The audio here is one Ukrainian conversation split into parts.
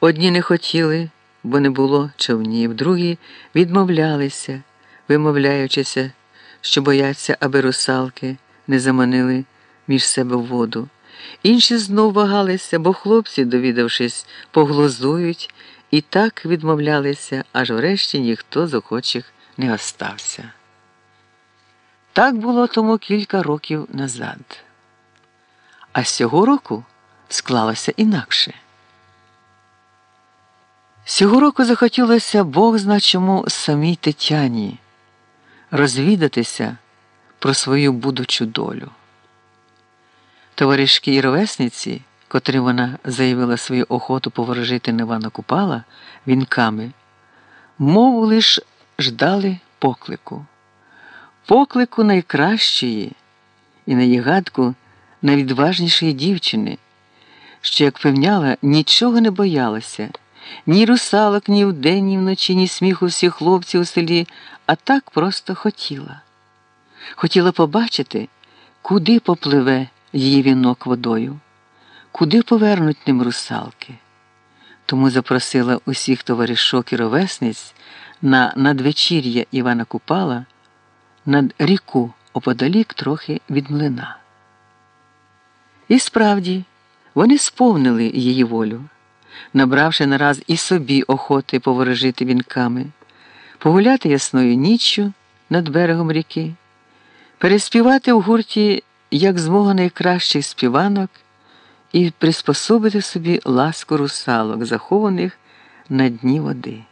Одні не хотіли, бо не було човнів, другі відмовлялися, вимовляючися, що бояться, аби русалки не заманили між себе воду. Інші знов вагалися, бо хлопці, довідавшись, поглозують і так відмовлялися, аж врешті ніхто з охочих не остався. Так було тому кілька років назад. А з цього року склалося інакше. Цього року захотілося Бог зна чому самій Тетяні розвідатися про свою будучу долю. Товаришки і ровесниці, котрим вона заявила свою охоту поворожити на Івана Купала вінками, мову лиш ждали поклику, поклику найкращої і на її гадку найвідважнішої дівчини, що, як певняла, нічого не боялася, ні русалок, ні вдень, ні вночі, ні сміху всіх хлопців у селі, а так просто хотіла. Хотіла побачити, куди попливе її вінок водою, куди повернуть ним русалки. Тому запросила усіх товаришок і ровесниць на надвечір'я Івана Купала над ріку оподалік трохи від млина. І справді, вони сповнили її волю, набравши нараз і собі охоти поворожити вінками, погуляти ясною ніччю над берегом ріки, переспівати в гурті як змога найкращих співанок і приспособити собі ласку русалок, захованих на дні води.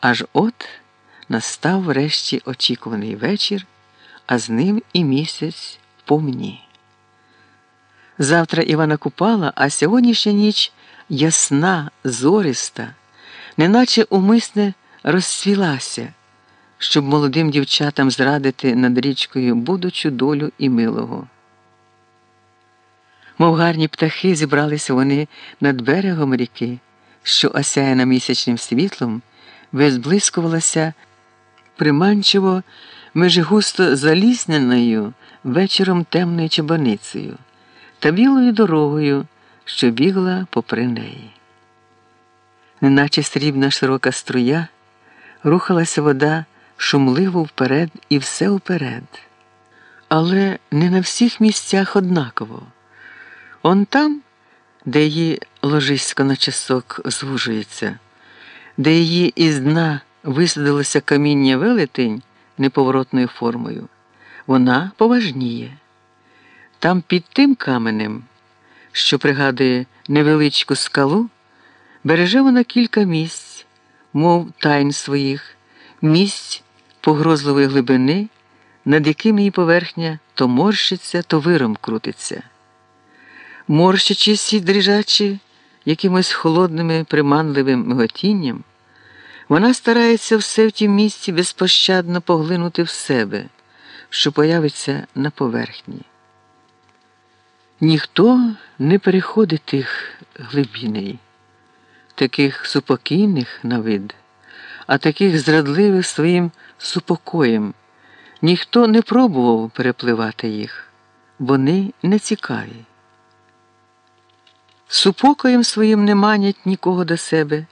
Аж от настав врешті очікуваний вечір, а з ним і місяць помні. Завтра Івана Купала, а сьогоднішня ніч ясна, зориста, неначе умисне розцвілася, щоб молодим дівчатам зрадити над річкою будучу долю і милого. Мов гарні птахи зібралися вони над берегом ріки, що осяяна місячним світлом, визблискувалася приманчиво меж густо залісненою вечором темною чабаницею та білою дорогою, що бігла попри неї. Неначе срібна широка струя, рухалася вода шумливо вперед і все вперед. Але не на всіх місцях однаково. Он там, де її ложисько на часок звужується, де її із дна висадилося каміння велетень неповоротною формою, вона поважніє. Там під тим каменем, що пригадує невеличку скалу, береже вона кілька місць, мов тайн своїх, місць погрозливої глибини, над яким її поверхня то морщиться, то виром крутиться. Морщачись і дрижачи якимось холодним приманливим миготінням, вона старається все в тім місці безпощадно поглинути в себе, що появиться на поверхні. Ніхто не переходить тих глибіней, таких супокійних на вид, а таких зрадливих своїм супокоєм. Ніхто не пробував перепливати їх, вони не цікаві. Супокоєм своїм не манять нікого до себе,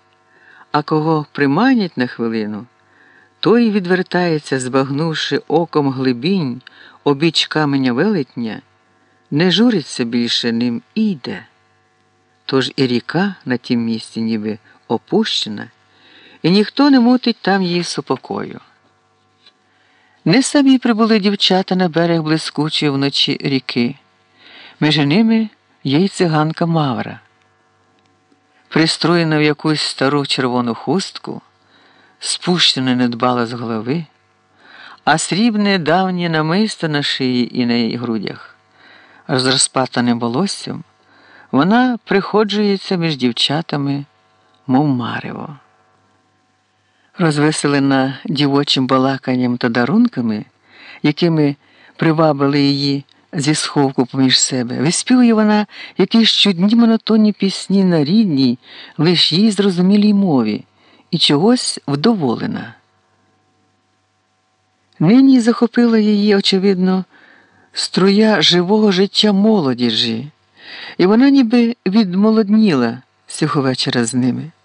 а кого приманять на хвилину, той відвертається, збагнувши оком глибінь обіч каменя велетня не журиться більше ним і йде. Тож і ріка на тім місці ніби опущена, і ніхто не мутить там її супокою. Не самі прибули дівчата на берег блискучої вночі ріки. Між ними є й циганка Мавра. Пристроєна в якусь стару червону хустку, спущена недбала з голови, а срібне давнє намисто на шиї і на її грудях з розпатаним волоссям, вона приходжується між дівчатами, мов марево. Розвеселена дівочим балаканням та дарунками, якими привабили її зі сховку поміж себе, виспівує вона якісь чудні монотонні пісні на рідній, лиш їй зрозумілій мові, і чогось вдоволена. Нині захопила її, очевидно, струя живого життя молодіжі, і вона ніби відмолодніла цього вечора з ними.